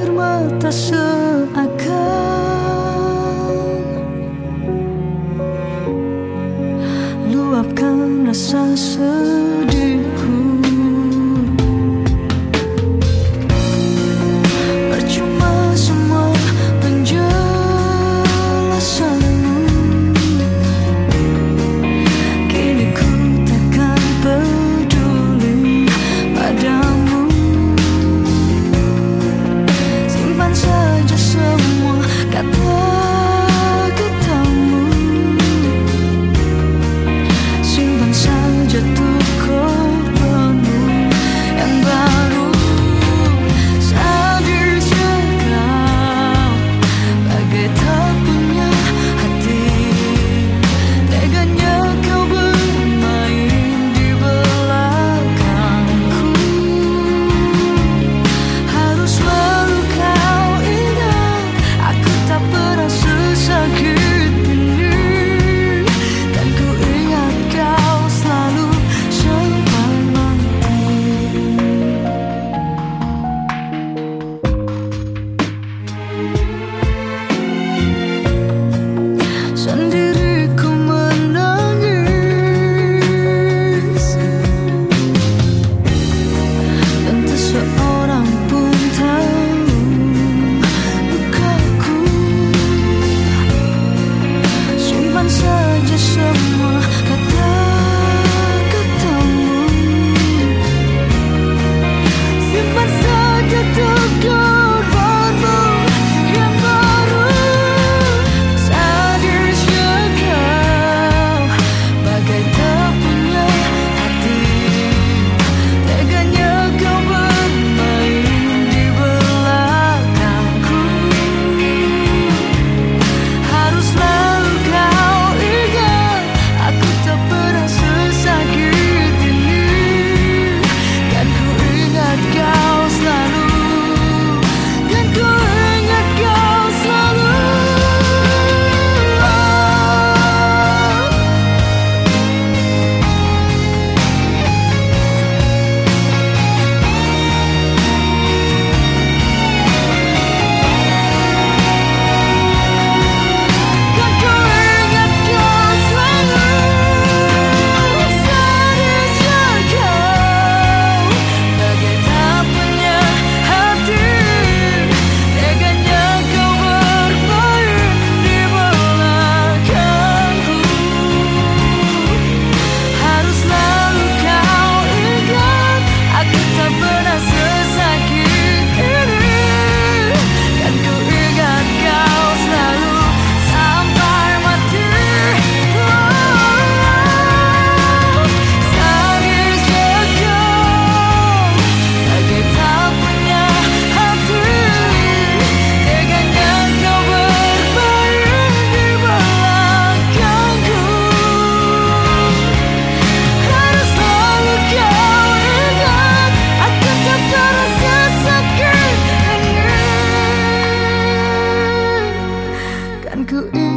Air mata seakan. Luapkan rasa sedihku く